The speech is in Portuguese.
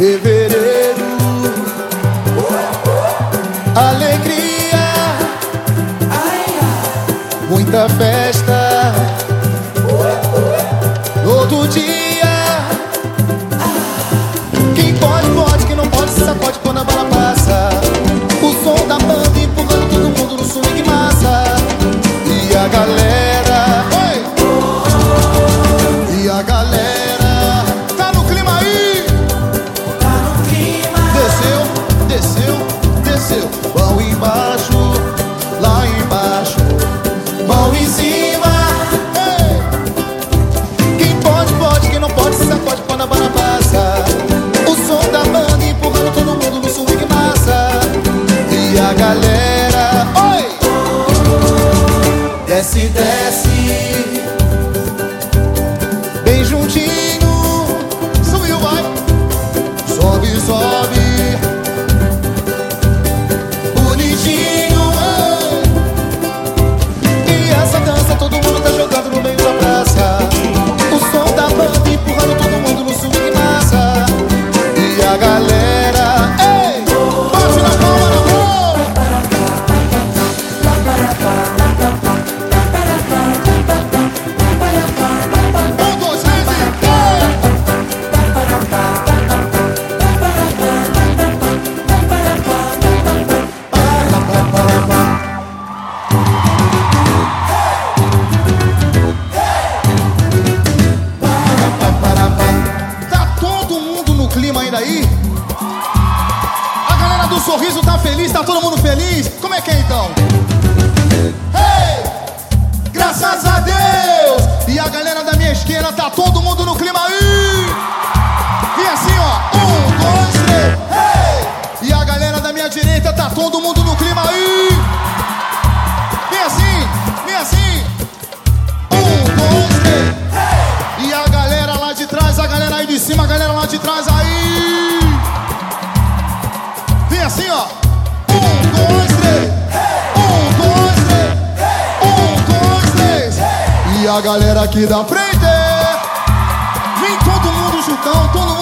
Fevereiro, alegria, muita festa. Galera, oi! Desce, desce. Aí? A galera do sorriso tá feliz, tá todo mundo feliz? Como é que é então? Hey! Graças a Deus! E a galera da minha esquerda tá todo mundo no clima aí! E assim, ó, um, dois, três, hey! E a galera da minha direita tá todo mundo no clima aí! Vem assim, vem assim! Um, dois, três, hey! E a galera lá de trás, a galera aí de cima, a galera lá de trás assim, ó. E a galera aqui da frente. É? Vem todo mundo juntão, todo mundo.